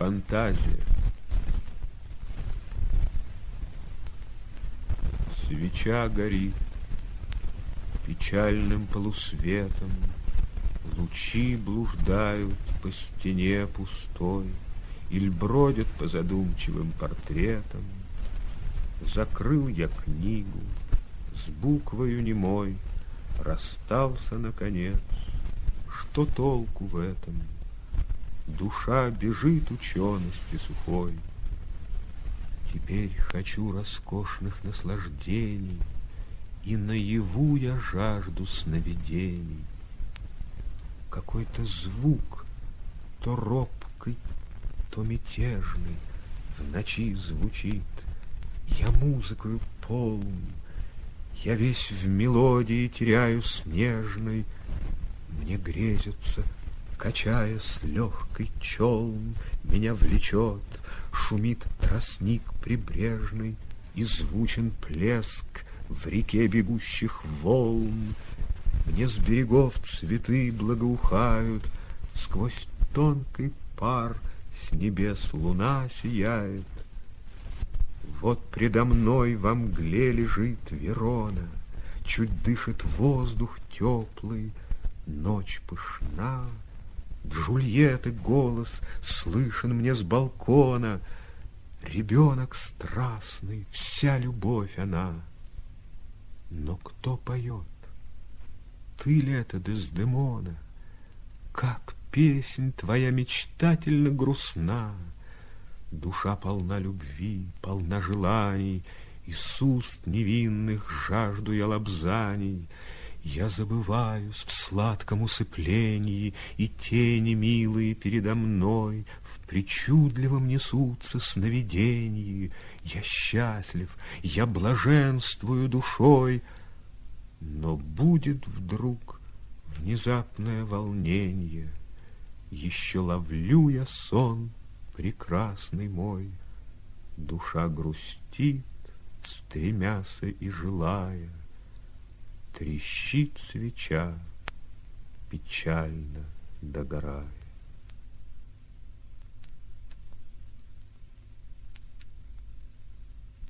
Фантазия. Свеча горит печальным полусветом, Лучи блуждают по стене пустой, Иль бродят по задумчивым портретам. Закрыл я книгу с буквою немой, Расстался, наконец. Что толку в этом? Душа бежит учености сухой. Теперь хочу роскошных наслаждений, И наяву я жажду сновидений. Какой-то звук, то робкий, то мятежный, В ночи звучит. Я музыкою полн, Я весь в мелодии теряю снежной, Мне грезится — Качаясь легкой челн, Меня влечет, шумит тростник прибрежный, И звучен плеск в реке бегущих волн. Мне с берегов цветы благоухают, Сквозь тонкий пар с небес луна сияет. Вот предо мной во мгле лежит Верона, Чуть дышит воздух теплый, ночь пышна, Джульетты голос слышен мне с балкона. Ребенок страстный, вся любовь она. Но кто поет? Ты ли это, Дездемона? Как песнь твоя мечтательно грустна. Душа полна любви, полна желаний, Из уст невинных жажду я лобзаний — я забываюсь в сладком усыплении, И тени милые передо мной В причудливом несутся сновидении. Я счастлив, я блаженствую душой, Но будет вдруг внезапное волнение. Еще ловлю я сон прекрасный мой, Душа грустит, стремяся и желая, Трещит свеча, печально догорая.